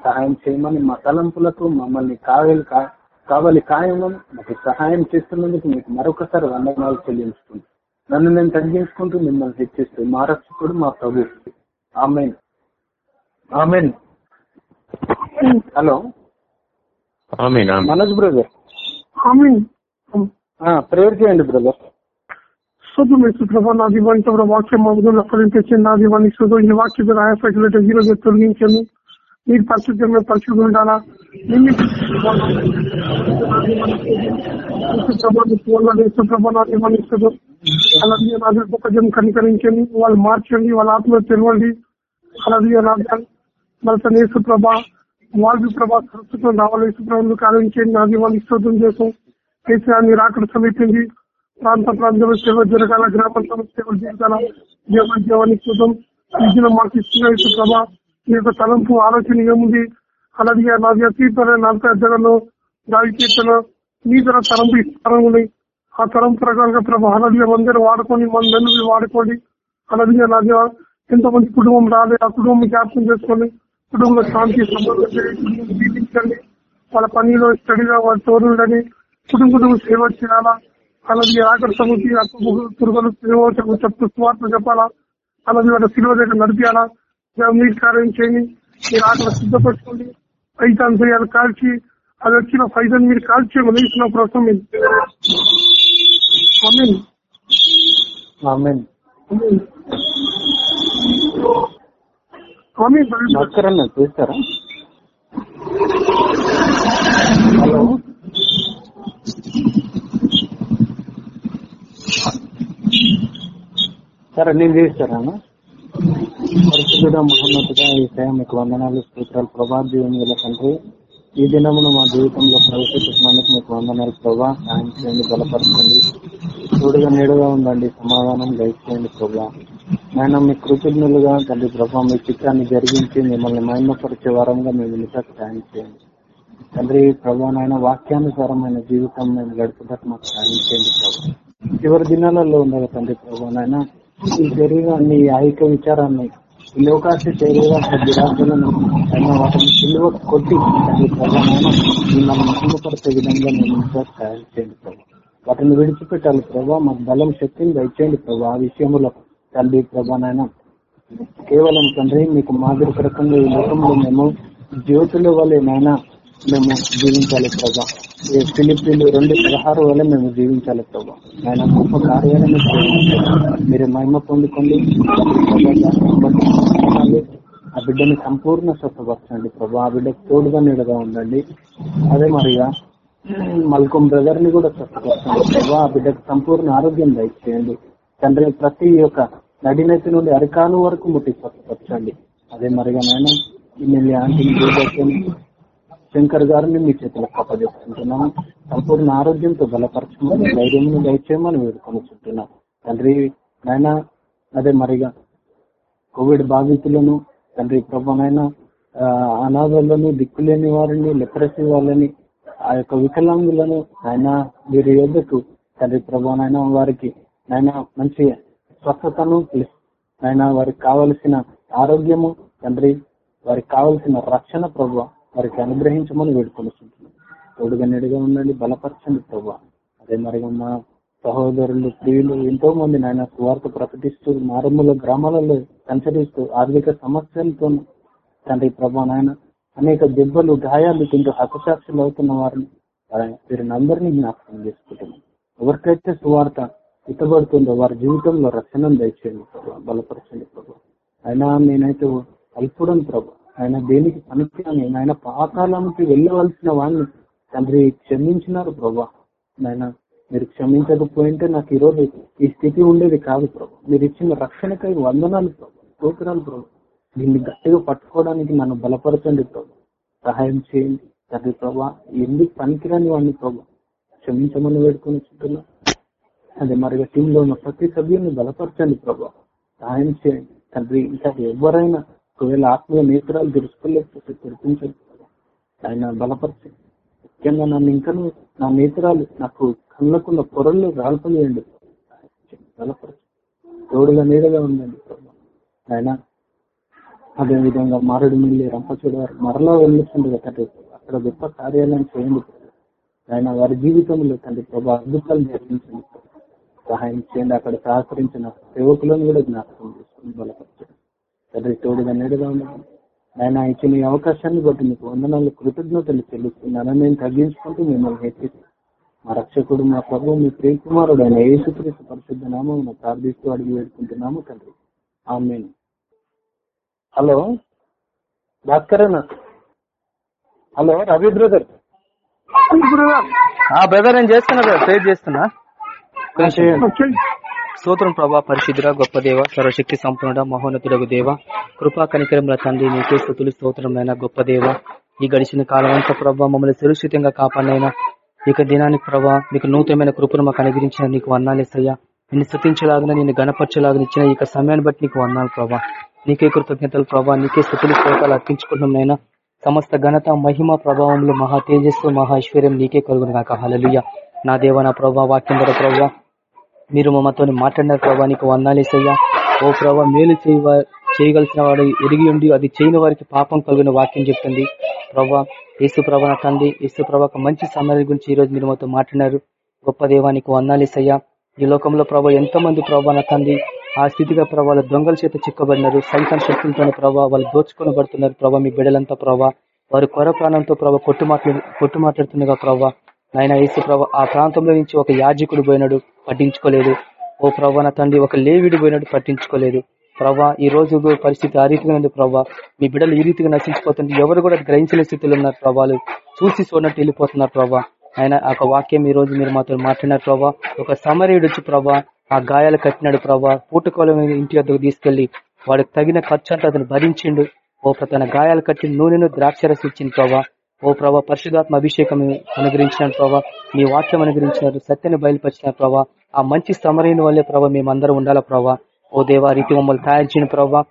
సహాయం చేయమని మా తలంపులకు మమ్మల్ని కావేలు కా- కావాలి ఖాయమని మాకు సహాయం చేస్తున్నందుకు మీకు మరొకసారి వందనాలు చెల్లించుకుంటూ నన్ను నేను తగ్గించుకుంటూ మిమ్మల్ని హెచ్చిస్తూ మా రక్షకుడు మా ప్రభు. Amen. Amen. Hello. Manoj brother. Amen. Prayer చేయండి బ్రదర్. శుద్ధ నా దీవానికి వాక్యం మా అప్పగించి నా దీవానికి శుద్ధ ఈ వాక్య తొలగించాను మీరు పరిశుద్ధంగా పరిశుద్ధి ఉండాలా? సుప్రభ అలాగే నా గొప్పజం కనికరించండి వాళ్ళు మార్చండి వాళ్ళ ఆత్మ తెలవండి అలాగే నా మన యేసుప్రభ వాళ్ళు ప్రభా ప్రస్తుతం రావాలి యేసుప్రభు కారణించండి. నా వాళ్ళు శోధం చేసాం కేసీఆర్ రాకడ సమీపింది ప్రాంత ప్రాంతంలో సేవ జరగాల గ్రామాల సేవ జరగాల. జీవన జీవానికి చూద్దాం. విద్యను మాకు ఇస్తున్న యేసు నీ యొక్క తలంపు ఆలోచన ఏముంది? అలాగే నా తీర్థన నలభై అధ్యయనంలో దాని కీర్తన నీ ధర తలంపు ఇస్తారం ఉన్నాయి ఆ తరం ప్రకారంగా ప్రభా అలాగే అందరూ వాడుకొని మన నన్ను వాడుకోండి. అలాగే నా ఎంతో ఎంతమంది కుటుంబం రాలే. ఆ కుటుంబం జ్ఞాపకం చేసుకోండి. కుటుంబంలో శాంతి సంబంధం జీవించండి వాళ్ళ పనిలో స్టడీగా వాళ్ళ తోరుడని కుటుంబ కుటుంబం సేవ చేయాలా? అలాగే ఆకర సమితి తురుగులు సేవ చెప్తూ స్వార్థ చెప్పాలా? అలాగే వాళ్ళ సిలువ దగ్గర నడిపించాలా మీరు కార్యం చేయండి. మీరు ఆకలి సిద్ధపరచుకోండి. ఫైతాన్ చేయాలి కాల్చి అది వచ్చిన ఫైతాన్ మీరు. ఆమెన్. ఆమేన్. బ్రదర్. నమస్కారం చూస్తారా? హలో. సరే నేను చేస్తారా పరిశుద్ధుడ మహోన్నతుగా ఈ టైం మీకు వందనాలు స్తోత్రాలు. ప్రభా దేవుని గల తండ్రి ఈ దినమును మా జీవితంలో ప్రవేశపెట్టినందుకు మీకు వందనాలు ప్రభా. సాయం చేయండి బలపరచండి. చూడగా నీడుగా ఉండండి సమాధానం దయచేయండి ప్రభా. నాయన మీ కృతజ్ఞులుగా తండ్రి ప్రభా మీ చిత్రాన్ని జరిగించి మిమ్మల్ని మహిమపరిచే వారంగా మేము ఇంకా సాయం చేయండి. తండ్రి ప్రభా నాయన వాక్యానుసారమైన జీవితం మేము గడుపుటకు మాకు సాయం చేయండి ప్రభా. చివరి దినాలలో ఉండగా తండ్రి ప్రభా నాయన ఈ శరీరాన్ని ఐక విచారాన్ని ఈ లోకాశ దురాశలను వాటిని కొట్టి తండ్రి ప్రభావైనా మిమ్మల్ని మహిమపరిచే విధంగా తయారు చేయండి ప్రభావ వాటిని విడిచిపెట్టాలి ప్రభావ మాకు బలం శక్తిని దయచేయండి ప్రభావ ఆ విషయంలో తండ్రి ప్రభానైనా కేవలం తండ్రి మీకు మాదిరికరకంగా ఈ లోకంలో మేము జ్యోతుల వల్లే నాయన మేము జీవించాలి ప్రభా. ఈ ఫిలిపీలు రెండు పదహారు వేల మేము జీవించాలి ప్రభా. ఆయన గొప్ప కార్యాలను మీరు మహిమ పొందుకోండి. ఆ బిడ్డని సంపూర్ణ స్వస్థపరచండి ప్రభా. ఆ బిడ్డకు తోడుగా నీడగా ఉండండి. అదే మరిగా మల్కం బ్రదర్ని కూడా స్వస్థపరచండి ప్రభా. ఆ బిడ్డకు సంపూర్ణ ఆరోగ్యం దయచేయండి. తండ్రి ప్రతి ఒక్క నడినతి నుండి అరికాను వరకు ముట్టి స్వస్థపరచండి. అదే మరిగా నాయన ఎమ్మెల్యే శంకర్ గారిని మీ చేతులకు అప్పజెప్తుంటున్నాము సంపూర్ణ ఆరోగ్యంతో బలపరచమని ధైర్యం దయచేయమని వేడుకొనిచుంటున్నాం తండ్రి నాయన అదే మరిగా కోవిడ్ బాధితులను తండ్రి ప్రభానైనా అనాథలను దిక్కులేని వారిని లెప్రసీ వాళ్ళని ఆ యొక్క వికలాంగులను ఆయన వీరి యోధకు తండ్రి ప్రభానైనా వారికి ఆయన మంచి స్వస్థతను ప్లస్ ఆయన వారికి కావలసిన ఆరోగ్యము తండ్రి వారికి కావలసిన రక్షణ ప్రభు వారికి అనుగ్రహించమని వేడుకొనిస్తున్నాం తోడుగా ఉండండి బలపరచండి ప్రభు. అదే మరిగా మా సహోదరులు ప్రియులు ఎంతో మంది నాయన సువార్త ప్రకటిస్తూ మారుమూల గ్రామాలలో సంచరిస్తూ ఆర్థిక సమస్యలతో తండ్రి ప్రభా నాయన అనేక దెబ్బలు గాయాలు తింటూ హతసాక్షులు అవుతున్న వారిని వీరిని అందరినీ జ్ఞాపకం చేసుకుంటున్నాం. ఎవరికైతే సువార్త ఇతబడుతుందో వారి జీవితంలో రక్షణ దయచేయండి ప్రభా బలపరచండి ప్రభా. అయినా నేనైతే అల్పుడని ప్రభా. ఆయన దేనికి పనికిరాని? ఆయన పాకాలానికి వెళ్ళవలసిన వాడిని తండ్రి క్షమించినారు ప్రభా. నాయన మీరు క్షమించకపోయింటే నాకు ఈరోజు ఈ స్థితి ఉండేది కాదు ప్రభు. మీరు ఇచ్చిన రక్షణకై వందనాలు ప్రభు. స్తోత్రాలు ప్రభు. దీన్ని గట్టిగా పట్టుకోవడానికి నన్ను బలపరచండి ప్రభు. సహాయం చేయండి. తండ్రి ప్రభా ఎందుకు పనికిరాని వాడిని ప్రభు? క్షమించమని వేడుకొని చుట్టూ అదే మరిగా టీంలో ఉన్న ప్రతి సభ్యుని బలపరచండి ప్రభా. సహాయం చేయండి. తండ్రి ఇంకా ఎవరైనా ఒకవేళ ఆత్మీయ నేత్రాలు తెలుసుకోలేకపోతే తెరిపించండి ఆయన బలపరచండి ముఖ్యంగా నన్ను ఇంకా నా నేత్రాలు నాకు కళ్ళకున్న పొరలు రాల్పలేయండి బలపరచండి తోడుల నీడగా ఉండండి ఆయన అదేవిధంగా మారడు మిల్లి రంపచూడవారు మరలా వెళ్ళొచ్చింది తండ్రి అక్కడ గొప్ప కార్యాలయం చేయండి ఆయన వారి జీవితంలో తండ్రి ప్రభా అద్భుతాలు జరిగించండి సహాయం చేయండి అక్కడ సహకరించిన సేవకులను కూడా జ్ఞాపకం చేసుకుని బలపరచండి. తండ్రి తోడుగా నీడగా ఉండదు ఆయన ఇచ్చిన ఈ అవకాశాన్ని బట్టి మీకు వందనాలు కృతజ్ఞతలు చెల్లిస్తున్నాను నేను తగ్గించుకుంటూ మిమ్మల్ని హెచ్చిస్తాను మా రక్షకుడు మా ప్రభు మీ ప్రియ కుమారుడు ఆయన యేసుక్రీస్తు పరిశుద్ధ నామం ప్రార్థిస్తూ అడిగి వేడుకుంటున్నాము తండ్రి. ఆమె హలో? భాస్కర్ అన్న హలో రవి బ్రదర్? బ్రదర్ నేను చేస్తున్నా బ్రదర్. చేస్తున్నా? స్తోత్రం ప్రభా పరిశుద్ధుడ గొప్ప దేవ సర్వశక్తి సంపూర్ణ మహోన్నతుడకు దేవ. కృపా కనికరముల తండ్రి నీకే స్థుతులు స్తోత్రమైన గొప్ప దేవ. ఈ గడిచిన కాలం అంతా ప్రభా మమ్మల్ని సురక్షితంగా కాపాడినైనా ఇక దినానికి ప్రభా మీకు నూతనమైన కృపను మాకు అనుగ్రహించిన నీకు వర్ణాలేసయ్యా నిన్ను స్థుతించలాగిన నిన్ను గణపరచలాగిన ఇచ్చిన ఈ సమయాన్ని బట్టి నీకు వన్నాను ప్రభా. నీకే కృతజ్ఞతలు ప్రభా నీకే స్థుతులు స్తోతాలు అర్పించుకుంటున్నాయినా సమస్త ఘనత మహిమ ప్రభావంలో మహా తేజస్సు మహా ఐశ్వర్యం నీకే కలుగును కాక హలలుయ నా దేవ నా ప్రభా వాక్యం ద్వారా ప్రభా మీరు మమ్మతో మాట్లాడిన ప్రభా నీకు వందాలేసయ్యా ఓ ప్రభా మేలు చేయ చేయగలిసిన వాడు ఎరిగి ఉండి అది చేయని వారికి పాపం కలిగిన వాక్యం చెప్తుంది. ప్రభా యేసు ప్రభ నా తండ్రి యేసు ప్రభాకు మంచి సమయాల గురించి ఈ రోజు మీరు మాతో మాట్లాడినారు. గొప్ప దేవానికి వందాలేసయ్యా ఈ లోకంలో ప్రభా ఎంతో మంది ప్రభా నా తండ్రి ఆ స్థితిగా ప్రభావ దొంగల చేత చిక్కబడినారు. సైతం శక్తులతో ప్రభావ వాళ్ళు దోచుకొనబడుతున్నారు ప్రభా మీ బిడలంతా ప్రభా. వారు కొర ప్రాణంతో ప్రభావ కొట్టు మాట్లాడు కొట్టు మాట్లాడుతుండగా ప్రభా నాయన ఏసు ప్రభా ఆ ప్రాంతంలో నుంచి ఒక యాజకుడు పోయినాడు పట్టించుకోలేదు. ఓ ప్రభా నా తండ్రి ఒక లేవిడి పోయినాడు పట్టించుకోలేదు. ప్రభా ఈ రోజు పరిస్థితి ఆ రీతిగా ఉంది ప్రభా. మీ బిడ్డలు ఈ రీతిగా నశించిపోతుంది ఎవరు కూడా గ్రహించలే స్థితిలో ఉన్నారు ప్రభాలు. చూసి చూడనట్టు వెళ్ళిపోతున్నారు ప్రభా. ఆయన ఒక వాక్యం ఈ రోజు మీరు మాతో మాట్లాడినారు ప్రభా. ఒక సమరయుడు వచ్చి ప్రభా ఆ గాయాలు కట్టినాడు ప్రభా. పూటకోలం ఇంటి వద్దకు తీసుకెళ్ళి వాడికి తగిన ఖర్చు అంతా అతను భరించిండు. ఓ తన గాయాలు కట్టి నూనెను ద్రాక్షరసి ఇచ్చింది ప్రభా. ఓ ప్రభా పరిశుధాత్మ అభిషేకం అనుగ్రహించిన ప్రభా. మీ వాక్యం అనుగ్రహించినారు సత్యని బయలుపరిచిన ప్రభా. ఆ మంచి సమరైన వల్లే ప్రభా మేమందరం ఉండాలా ప్రభా. ఓ దేవా రీతి మమ్మల్ని తయారు చేయని ప్రభా.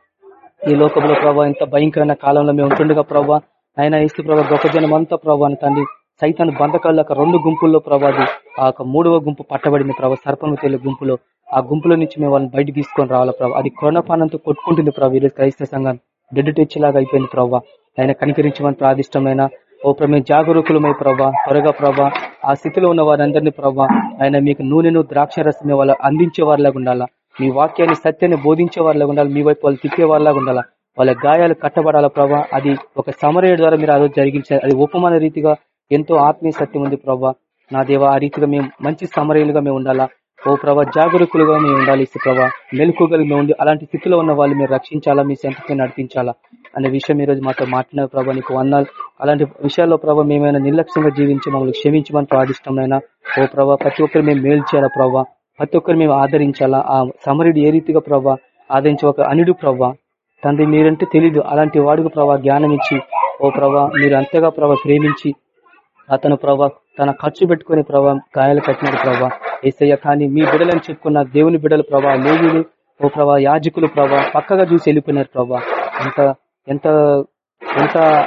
ఈ లోకంలో ప్రభా ఇంత భయంకరమైన కాలంలో మేము ఉంటుండగా ప్రభా. ఆయన ఇస్తు ప్రభా గొప్ప జనం అంతా ప్రభా తండ్రి సైతాన్ని బంధకాల రెండు గుంపుల్లో ప్రభావి ఆ యొక్క మూడవ గుంపు పట్టబడింది ప్రభా సర్పము తేలి గుంపులో. ఆ గుంపులో నుంచి మేము వాళ్ళని బయట తీసుకొని రావాలా ప్రభా. అది కొరణపానంతో కొట్టుకుంటుంది ప్రభా ఈరోజు క్రైస్తవ సంఘం. డెడ్ లాగా అయిపోయింది ప్రభా. ఆయన కనికరించమని ప్రాదిష్టమైన ఓ ప్రమే జాగరూకులమై ప్రభా త్వరగా ప్రభా ఆ స్థితిలో ఉన్న వారందరినీ ప్రభా ఆయన మీకు నూనెను ద్రాక్ష రసమే వాళ్ళ అందించే వారిలాగా ఉండాలా? మీ వాక్యాన్ని సత్యాన్ని బోధించే వారిలాగా ఉండాలి? మీ వైపు వాళ్ళు తిప్పే వారిలాగా ఉండాలా? వాళ్ళ గాయాలు కట్టబడాల ప్రభా? అది ఒక సమరయ ద్వారా మీరు ఆ రోజు జరిగించారు. అది ఉపమాన రీతిగా ఎంతో ఆత్మీయ సత్యం ఉంది ప్రభా. నా దేవ ఆ రీతిగా మేము మంచి సమరయులుగా మేము ఉండాలా? ఓ ప్రభా జాగరూకులుగా మేము ఉండాలి ఇసు ప్రభా. మెలకుగలు మేము ఉండి అలాంటి స్థితిలో ఉన్న వాళ్ళు మీరు రక్షించాలా? మీ సంతకం నడిపించాలా? అనే విషయం ఈ రోజు మాతో మాట్లాడిన ప్రభావ నీకు వందాలు. అలాంటి విషయాల్లో ప్రభావ మేమైనా నిర్లక్ష్యంగా జీవించి మమ్మల్ని క్షమించమని ప్రార్థిష్టమైనా ఓ ప్రభావ ప్రతి ఒక్కరు మేము మేలు చేయాలా ప్రభావ ప్రతి ఒక్కరు మేము ఆదరించాలా? ఆ సమరుడు ఏ రీతిగా ప్రభావ ఆదరించే ఒక అనుడు ప్రభావ తండ్రి మీరంటే తెలీదు. అలాంటి వాడికి ప్రభా జ్ఞానం ఇచ్చి ఓ ప్రభా మీరు అంతగా ప్రభా ప్రేమించి అతను ప్రభా తన ఖర్చు పెట్టుకుని ప్రభా గాయాలు కట్టినాడు ప్రభా. ఏసయ్య కానీ మీ బిడలని చెప్పుకున్న దేవుని బిడలు ప్రభా లేవీలు ఓ ప్రభా యాజకులు ప్రభా పక్కగా చూసి వెళ్ళిపోయినారు ప్రభా. అంత ఎంత ఎంత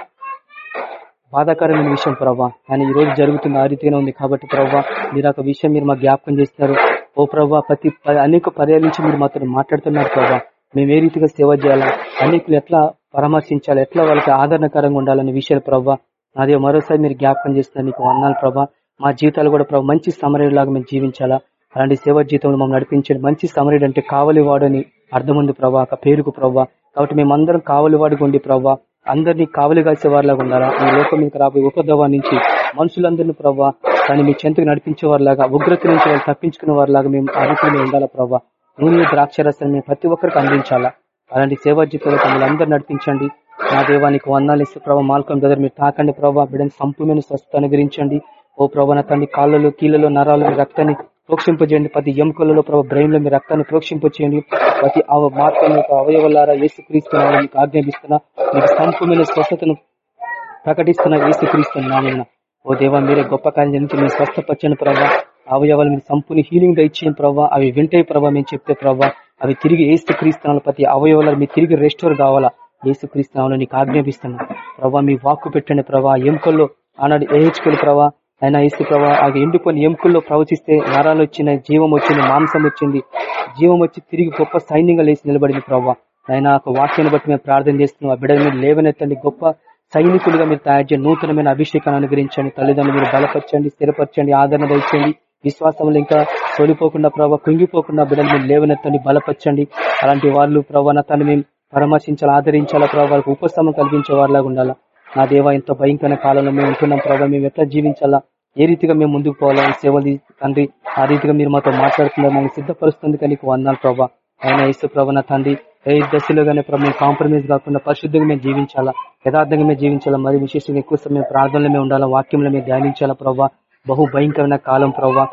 బాధాకరమైన విషయం ప్రవ్వా కానీ ఈ రోజు జరుగుతున్న ఆ రీతిగానే ఉంది కాబట్టి ప్రభా మీరు ఒక విషయం మీరు మా జ్ఞాపకం చేస్తారు. ఓ ప్రవ్వా ప్రతి ప- అనేక పర్యాల నుంచి మీరు మాతో మాట్లాడుతున్నారు ప్రవ్వా మేము ఏ రీతిగా సేవ చేయాలా? అనేకులు ఎట్లా పరామర్శించాలి? ఎట్లా వాళ్ళకి ఆదరణకరంగా ఉండాలనే విషయాలు ప్రభా. అదే మరోసారి మీరు జ్ఞాపకం చేస్తున్నారు నీకు వందాలు ప్రభా. మా జీవితాలు కూడా ప్రభు మంచి సమరయులాగా మేము జీవించాలా? అలాంటి సేవ జీవితంలో మమ్మల్ని నడిపించండి. మంచి సమరయుడు అంటే కావలివాడని అర్థం ఉంది ప్రభా ఒక పేరుకు ప్రభా. కాబట్టి మేమందరం కావలివాడిగా ఉండి ప్రవ్వా అందరినీ కావలి కాసే వారిలాగా ఉండాలా? మీ లోకం మీకు రాబోయే ఉపద్రవా నుంచి మనుషులందరినీ ప్రవ్వా కానీ మీ చెంతకు నడిపించే వారిలాగా ఉగ్రత నుంచి వాళ్ళు తప్పించుకునే వారిలాగా మేము ఆ రీతిలో మేము ఉండాలా ప్రభా నూనె ద్రాక్షరసం మేము ప్రతి ఒక్కరికి అందించాలా? అలాంటి సేవా జీవితంలో మమ్మల్ని అందరూ నడిపించండి. నా దేవానికి వందాలు ఇస్తే ప్రభావ మాల్కం బ్రదర్ మీరు తాకండి ప్రభావ బిడ్డని సంపూర్ణ స్వస్థత అనుగ్రహించండి. ఓ ప్రభా నా తండ్రి కాళ్ళలో కీళ్ళలో నరాలు రక్తాన్ని ప్రోక్షింపజేయండి. ప్రతి ఎముకలలో ప్రభావ బ్రెయిన్లో మీ రక్తాన్ని ప్రోక్షింపచేయండి. ప్రతి మార్గం యొక్క అవయవలారా ఏసు క్రీస్తు మీకు ఆజ్ఞాపిస్తున్నా. మీకు సంపూర్ణ స్వస్థతను ప్రకటిస్తున్న ఏసు క్రీస్తు ఓ దేవా మీరే గొప్ప కార్యం నుంచి మీరు స్వస్థపచ్చని ప్రభావ అవయవాలు మీరు సంపూర్ణ హీలింగ్ దయచేయండి ప్రభావ అవి వింటాయి ప్రభావ మేము చెప్తే ప్రభావ అవి తిరిగి ఏసు క్రీస్తునాలు ప్రతి అవయవాలు మీరు తిరిగి రెస్టోర్ కావాలా? ఏసు క్రీస్తునాలు నీకు ఆజ్ఞాపిస్తున్నా. ప్రభావ మీ వాక్కు పెట్టండి ప్రభావ ఎముకల్లో ఆనాడు ఏహెచ్కలు ప్రభావ ఆయన ఇసు ప్రభావ ఆ ఎండుకొని ఎముకల్లో ప్రవచిస్తే నరాలు వచ్చిన జీవం వచ్చింది మాంసం వచ్చింది. జీవం వచ్చి తిరిగి గొప్ప సైన్యంగా లేచి నిలబడింది ప్రభావ ఆయన ఒక వాక్యాన్ని బట్టి మేము ప్రార్థన చేస్తున్నాం. ఆ బిడ్డ మీరు లేవనెత్తండి. గొప్ప సైనికులుగా మీరు తయారు చేయండి. నూతనమైన అభిషేకాన్ని అనుగ్రహించండి. తల్లిదండ్రులు మీరు బలపరచండి స్థిరపరచండి ఆదరణ ఇచ్చండి విశ్వాసంలో ఇంకా తొలిపోకుండా ప్రభావ కృంగిపోకుండా బిడ్డలు మీరు లేవనెత్తండి బలపరచండి. అలాంటి వాళ్ళు ప్రభావ తను మేము పరామర్శించాలి ఆదరించాలా ప్రభావ వాళ్ళకి ఉపశమనం కలిగించే వారిలాగా ఉండాలా. నా దేవ ఇంత భయంకర కాలంలో మేము ఉంటున్నాం. ప్రభావ మేము ఎట్లా జీవించాలా? ఏ రీతిగా మేము ముందుకు పోవాలా? సేవలు తండ్రి ఆ రీతిగా మీరు మాతో మాట్లాడుతున్నారు. మమ్మల్ని సిద్ధపరుస్తుంది కానీ వందాలు ప్రభావ ఆయన ఇసు ప్రభా తండ్రి ఏ దశలోగానే కానీ కాంప్రమైజ్ కాకుండా పరిశుద్ధంగా మేము జీవించాలా? యథార్థంగా మేము జీవించాలా? మరి విశేషంగా ఎక్కువ సమయం ప్రార్థనలో మేము ఉండాలా? వాక్యంలో మేము ధ్యానించాలా ప్రభావ బహు భయంకరమైన కాలం ప్రభావ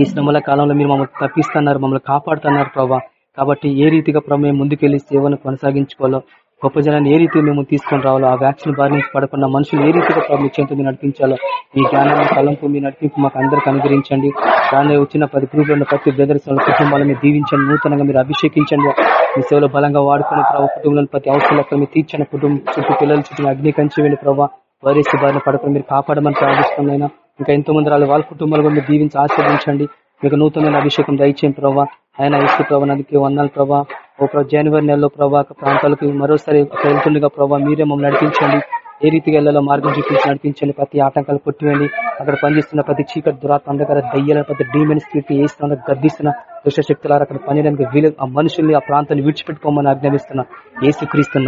ఈ శ్రమల కాలంలో మీరు మమ్మల్ని తప్పిస్తున్నారు మమ్మల్ని కాపాడుతున్నారు ప్రభావ కాబట్టి ఏ రీతిగా ప్రభావ మేము ముందుకెళ్ళి సేవను కొనసాగించుకోవాలో గొప్ప జనాన్ని ఏ రీతిగా మేము తీసుకొని రావాలో ఆ వ్యాక్సిన్ బారి నుంచి పడకుండా మనుషులు ఏ రీతిగా ప్రభు మీ నడిపించాలో ఈ జ్ఞానాన్ని తలంపు మీ నడిపింపు మాకు అందరికి అనుగ్రహించండి. దానిలో వచ్చిన పది గ్రూపులు ఉన్న ప్రతి బ్రదర్స్ కుటుంబాలను దీవించండి నూతనంగా మీరు అభిషేకించండి. మీ సేవలో బలంగా వాడుకుని ప్రభు కుటుంబంలో ప్రతి అవసరం మీరు కుటుంబం చుట్టూ పిల్లల చుట్టూ అగ్ని కంచి వెళ్ళి ప్రభావ వైరస్ బారిన పడకుండా మీరు కాపాడమని ప్రార్థిస్తున్నాయినా ఇంకా ఎంతో మంది రాళ్ళు వాళ్ళ కుటుంబాలు కూడా మీరు దీవించి ఆస్వాదించండి మీకు నూతనమైన అభిషేకం దయచేయండి ప్రభావ ఆయన ఇసు ప్రభావానికి నదికి వందాలు ప్రభా. ఒక జనవరి నెలలో ప్రభా ప్రాంతాలకు మరోసారి వెళ్తుండగా మీరే మమ్మల్ని నడిపించండి. ఏ రీతిగా వెళ్ళాలో మార్గం చూపించి నడిపించండి. ప్రతి ఆటంకాలు కొట్టివేయండి. అక్కడ పనిచేస్తున్న ప్రతి చీకటి దురాత్మ అంధకార దయ్యాల ప్రతి డీమెన్ స్పిరిట్ వేస్తున్న గర్దిస్తున్న దుష్ట శక్తులారా అక్కడ పనిచేయడానికి వీలు ఆ మనుషుల్ని ఆ ప్రాంతాన్ని విడిచిపెట్టుకోమని ఆజ్ఞాపిస్తున్న ఏ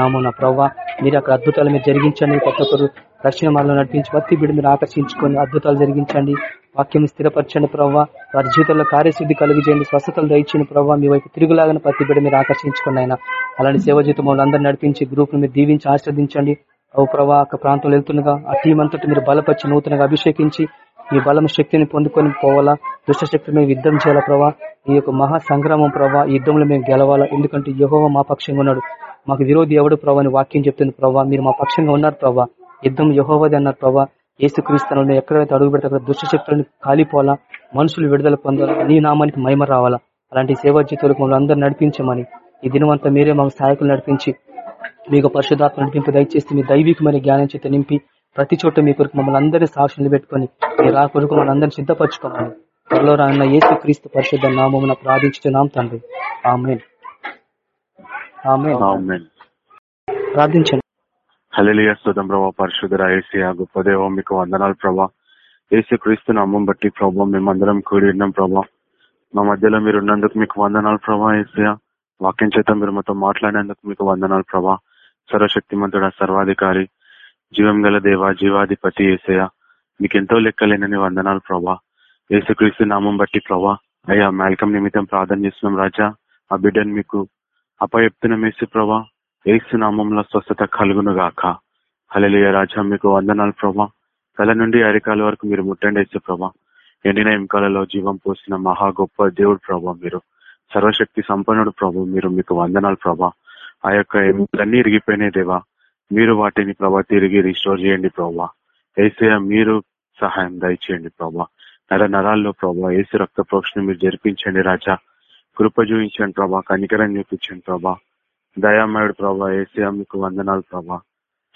నామం నా ప్రభావ మీరు అక్కడ అద్భుతాలు మీరు జరిగించండి. ప్రతి ఒక్కరు రక్షణ మార్గంలో నడిపించి ప్రతి బిడ్డ మీరు ఆకర్షించుకొని అద్భుతాలు జరిగించండి. వాక్యం స్థిరపరచండి ప్రభావ వారి జీవితంలో కార్యశుద్ధి కలిగజేయండి. స్వస్థతలు దయచేయండి ప్రభావ మీ వైపు తిరుగులాగానే ప్రతి బిడ్డ మీరు ఆకర్షించుకోండి ఆయన అలాంటి సేవ జీవితం మమ్మల్ని అందరూ నడిపించి గ్రూప్ను మీరు దీవించి ఆస్వాదించండి ఓ ప్రభా ఆ ప్రాంతంలో వెళ్తుండగా ఆ టీం అంతటి మీరు బలపరిచి నూతనగా అభిషేకించి మీ బలం శక్తిని పొందుకొని పోవాలా? దుష్టశక్తి మేము యుద్ధం చేయాలా ప్రభా? ఈ యొక్క మహా సంగ్రామం ప్రభా యుద్ధంలో మేము గెలవాలా? ఎందుకంటే యహోవ మా పక్షంగా ఉన్నాడు. మాకు విరోధి ఎవడు ప్రభా అని వాక్యం చెప్తుంది ప్రభా. మీరు మా పక్షంగా ఉన్నారు ప్రభా. యుద్ధం యహోవది అన్నారు ప్రభా. ఏసుక్రీస్తులను ఎక్కడైతే అడుగు పెడితే అక్కడ దుష్టశక్తులను కాలిపోవాలా? మనుషులు విడుదల పొందాలా? నీ నామానికి మహిమ రావాలా? అలాంటి సేవా జీతులకు మమ్మల్ని అందరూ నడిపించమని ఈ దినమంతా మీరే మాకు సహాయకులు నడిపించి మీకు పరిశుధాత్మ నడిపింపు దయచేస్తే మీ దైవికమైన జ్ఞానం చేత నింపి ప్రతి చోట మీ కొరకు మమ్మల్ని అందరినీ సాక్షులు పెట్టుకొని మీరు ఆ కొరకు మమ్మల్ని అందరినీ సిద్ధపరచుకోమని త్వరలో రాన్న యేసు క్రీస్తు పరిశుద్ధ నామమున ప్రార్థించుతున్నాం తండ్రి. ఆమేన్. ప్రార్థించండి. హల్లెలూయా స్తుతం ప్రభా పరిశుద్ధ ఏసియా గొప్ప దేవం మీకు వందనాలు ప్రభా. ఏసు క్రీస్తు నామం బట్టి ప్రభా మేమందరం కూడి ఉన్నాం ప్రభా. మా మధ్యలో మీరు ఉన్నందుకు మీకు వందనాలు ప్రభా ఏసియా వాక్యం చేత మీరు మాతో మాట్లాడేందుకు మీకు వందనాలు ప్రభా. సర్వశక్తిమంతుడ సర్వాధికారి జీవం గల దేవ జీవాధిపతి ఏసయ మీకెంతో లెక్కలేనని వందనాలు ప్రభా. ఏసుక్రీస్తు నామం బట్టి ప్రభా. అయ్యా మేల్కం నిమిత్తం ప్రార్థన చేస్తున్నాం రాజా. ఆ బిడ్డను మీకు అపయప్తున మేసు ప్రభా. ఏసు నామంలో స్వస్థత కలుగును గాక. హలలియ రాజా మీకు వందనాలు ప్రభా. తల నుండి అరికాల వరకు మీరు ముట్టండి వేసే ప్రభా. ఎండిన ఎంకాలలో జీవం పోసిన మహా గొప్ప దేవుడు ప్రభా మీరు. సర్వశక్తి సంపన్నుడు ప్రభు మీరు మీకు వందనాలు ప్రభా. ఆ యొక్క ఎముకలన్నీ ఇరిగిపోయినాయి దేవా. మీరు వాటిని ప్రభా తిరిగి రిస్టోర్ చేయండి ప్రభా. ఏసయ మీరు సహాయం దయచేయండి ప్రభా. నర నరాల్లో ప్రభా ఏసు రక్త ప్రోక్షణ మీరు జరిపించండి రాజా. కృప చూపించండి ప్రభా కనికరం చూపించండి ప్రభా. దయామయుడు ప్రభా ఏసయ మీకు వందనాలు ప్రభా.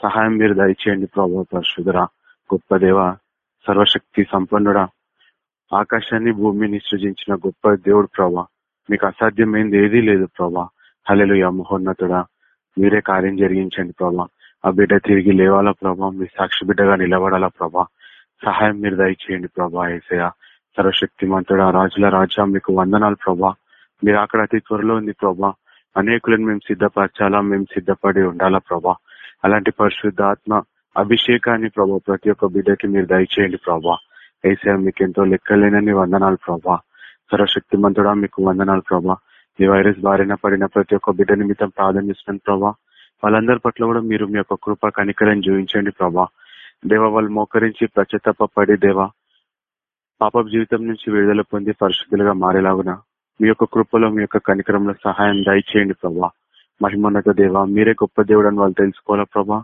సహాయం మీరు దయచేయండి ప్రభా పరిశుధరా గొప్ప దేవ సర్వశక్తి సంపన్నుడా. ఆకాశాన్ని భూమిని సృజించిన గొప్ప దేవుడు ప్రభా. మీకు అసాధ్యమైంది ఏదీ లేదు ప్రభా. హలెలు మహోన్నతుడా మీరే కార్యం జరిగించండి ప్రభా. ఆ బిడ్డ తిరిగి లేవాలా ప్రభా? మీ సాక్షి బిడ్డగా నిలబడాలా ప్రభా? సహాయం మీరు దయచేయండి ప్రభా ఏసయ సర్వశక్తి మంతుడా రాజుల రాజా మీకు వందనాలు ప్రభా. మీరు అక్కడ అతి త్వరలో ఉంది ప్రభా. అనేకులను మేము సిద్ధపరచాలా? మేము సిద్ధపడి ఉండాలా ప్రభా? అలాంటి పరిశుద్ధాత్మ అభిషేకాన్ని ప్రభా ప్రతి ఒక్క బిడ్డకి మీరు దయచేయండి ప్రభా. ఏసయ మీకు ఎంతో లెక్కలేనని వందనాలు ప్రభా. సర్వశక్తి మంతుడా మీకు వందనాలు ప్రభా. ఈ వైరస్ బారిన పడిన ప్రతి ఒక్క బిడ్డ నిమిత్తం ప్రార్థన చేస్తున్నాను ప్రభా. వాళ్ళందరి పట్ల కూడా మీరు మీ యొక్క కృప కనికరం చూపించండి ప్రభా. దేవ వాళ్ళు మోకరించి ప్రత్యతప పడి దేవా పాప జీవితం నుంచి విడుదల పొంది పరిశుద్ధులుగా మారేలాగున మీ యొక్క కృపలో మీ యొక్క కనికరంలో సహాయం దయచేయండి ప్రభా. మహిమోన్నత దేవ మీరే గొప్ప దేవుడు అని వాళ్ళు తెలుసుకోవాలా ప్రభా?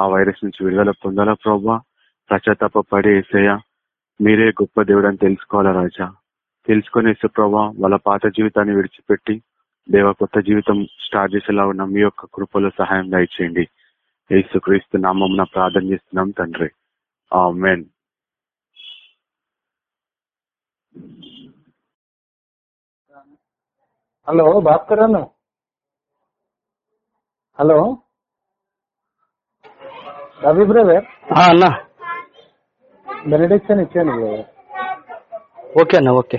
ఆ వైరస్ నుంచి విడుదల పొందాలా ప్రభా? ప్రత్యతప పడి మీరే గొప్ప దేవుడు అని తెలుసుకోవాలా రాజా? తెలుసుకుని వేసే ప్రభా వాళ్ళ పాత జీవితాన్ని విడిచిపెట్టి దేవ కొత్త జీవితం స్టార్ట్ చేసేలా ఉన్న మీ యొక్క కృపలో సహాయం దయచేయండి. యేసు క్రీస్తు నామం ప్రార్థన చేస్తున్నాం తండ్రి. ఆమెన్. హలో భాస్కర్ అన్న హలో. రవి బ్రదర్. ఆ, అన్నా. బెనిడిక్షన్ ఇచ్చాను బ్రదర్. ఓకే అన్న ఓకే.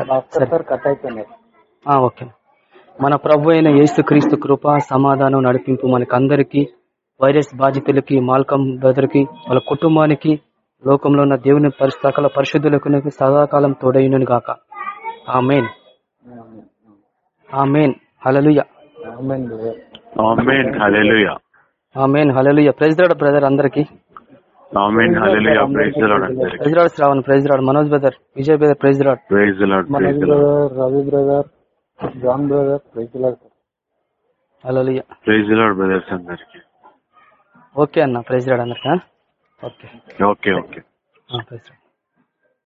కట్ ఆ, ఓకే. మన ప్రభు అయిన యేసు క్రీస్తు కృప సమాధానం నడిపింపు మనకందరికి వైరస్ బాధితులకి మాల్కం బ్రదర్కి వాళ్ళ కుటుంబానికి లోకంలో ఉన్న దేవుని పరి- సకల పరిశుద్ధులకు సదాకాలం తోడైనను గాక. Amen. Amen. Hallelujah amen brother. Amen. Hallelujah. Amen. Hallelujah lord brother అందరికి. ప్రైజ్ ది లార్డ్ అందరికి praise lord Shravan praise lord Manoj brother Vijay brother praise lord praise the lord praise Manoj the lord brother Ravi brother John brother praise praise the lord brothers అందరికి okay అన్న. Praise lord అందరికి okay okay okay praise రాడు